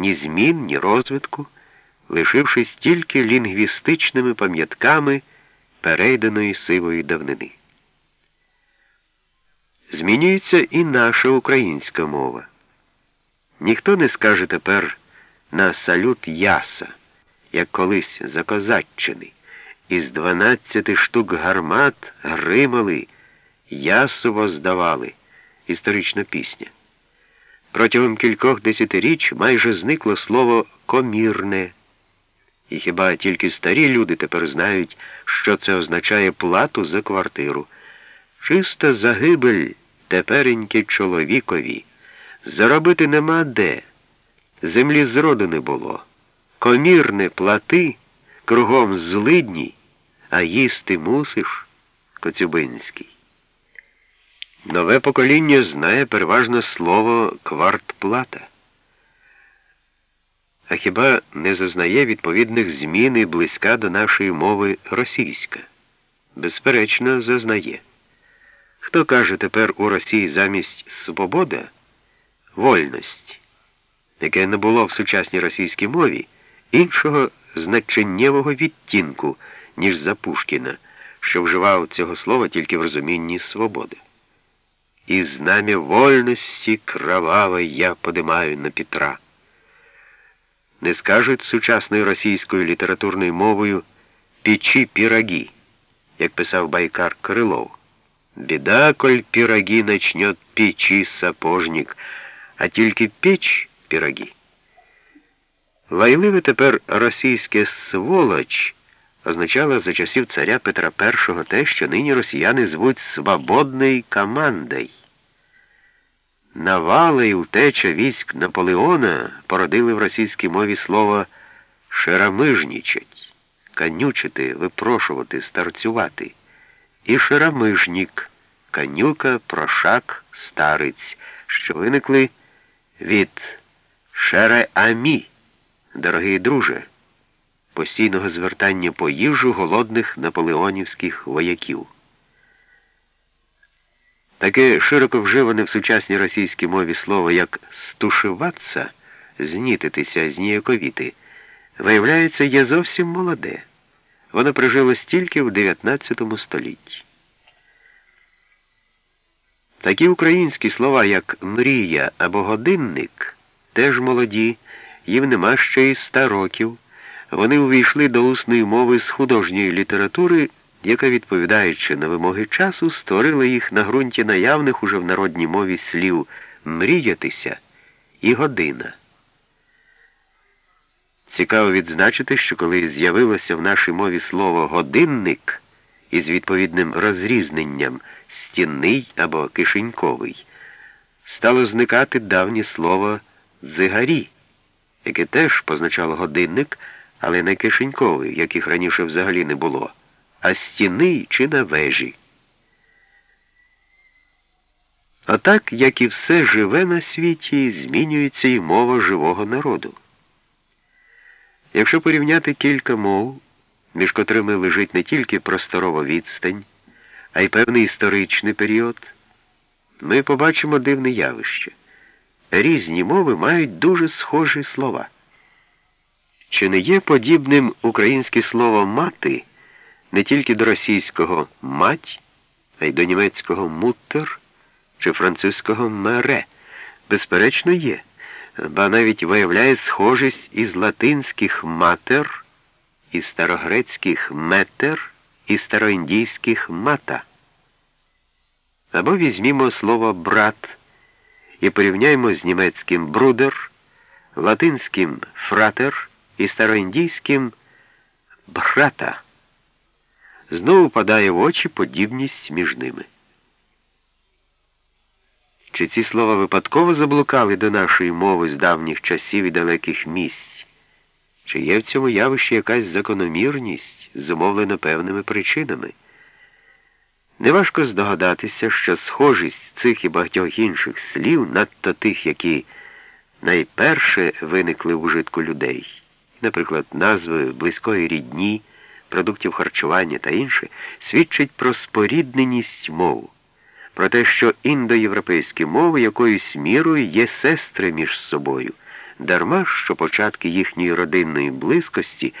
ні змін, ні розвитку, лишившись тільки лінгвістичними пам'ятками перейденої сивої давнини. Змінюється і наша українська мова. Ніхто не скаже тепер на салют яса, як колись за Козаччини. Із дванадцяти штук гармат гримали, ясово здавали історична пісня. Протягом кількох десятиріч майже зникло слово комірне. І хіба тільки старі люди тепер знають, що це означає плату за квартиру. Чиста загибель тепереньки чоловікові. Заробити нема де. Землі зроду не було. Комірне плати, кругом злидні, а їсти мусиш, Коцюбинський. Нове покоління знає переважно слово квартплата. А хіба не зазнає відповідних змін і близька до нашої мови російська? Безперечно, зазнає. Хто каже тепер у Росії замість свобода вольність, яке не було в сучасній російській мові іншого значеннєвого відтінку, ніж за Пушкіна, що вживав цього слова тільки в розумінні свободи. І знам'я вольності кроваве я подимаю на Петра. Не скажуть сучасною російською літературною мовою печі піроги, як писав байкар Крилов. Біда, коль пироги начнет печи сапожник, а тільки печ пироги. Лайливе тепер російське сволоч означало за часів царя Петра І те, що нині росіяни звуть свободною командою. Навали і утеча військ Наполеона породили в російській мові слово шерамижнічать, канючити, випрошувати, старцювати. І шерамижнік, канюка, прошак, стариць, що виникли від шереамі, дорогий друже, постійного звертання по їжу голодних наполеонівських вояків. Таке широко вживане в сучасній російській мові слово як стушиватися, знітитися, зніяковіти, виявляється, є зовсім молоде. Воно прижилось тільки в 19 столітті. Такі українські слова, як мрія або годинник, теж молоді, їм нема ще й ста років. Вони увійшли до усної мови з художньої літератури яка, відповідаючи на вимоги часу, створила їх на ґрунті наявних уже в народній мові слів мріятися і година. Цікаво відзначити, що коли з'явилося в нашій мові слово годинник із відповідним розрізненням стінний або кишеньковий, стало зникати давнє слово дзигарі, яке теж позначало годинник, але не кишеньковий, яких раніше взагалі не було а стіни чи на вежі. А так, як і все живе на світі, змінюється і мова живого народу. Якщо порівняти кілька мов, між котрими лежить не тільки просторова відстань, а й певний історичний період, ми побачимо дивне явище. Різні мови мають дуже схожі слова. Чи не є подібним українське слово мати? Не тільки до російського мать, а й до німецького муттер чи французького мере, безперечно, є, ба навіть виявляє схожість із латинських матер, і старогрецьких метер і староіндійських мата. Або візьмімо слово брат і порівняємо з німецьким брудер, латинським фратер і староіндійським брата знову падає в очі подібність між ними. Чи ці слова випадково заблукали до нашої мови з давніх часів і далеких місць? Чи є в цьому явищі якась закономірність, зумовлена певними причинами? Неважко здогадатися, що схожість цих і багатьох інших слів, надто тих, які найперше виникли в ужитку людей, наприклад, назви близької рідні продуктів харчування та інше, свідчить про спорідненість мов, про те, що індоєвропейські мови якоюсь мірою є сестри між собою, Дарма що початки їхньої родинної близькості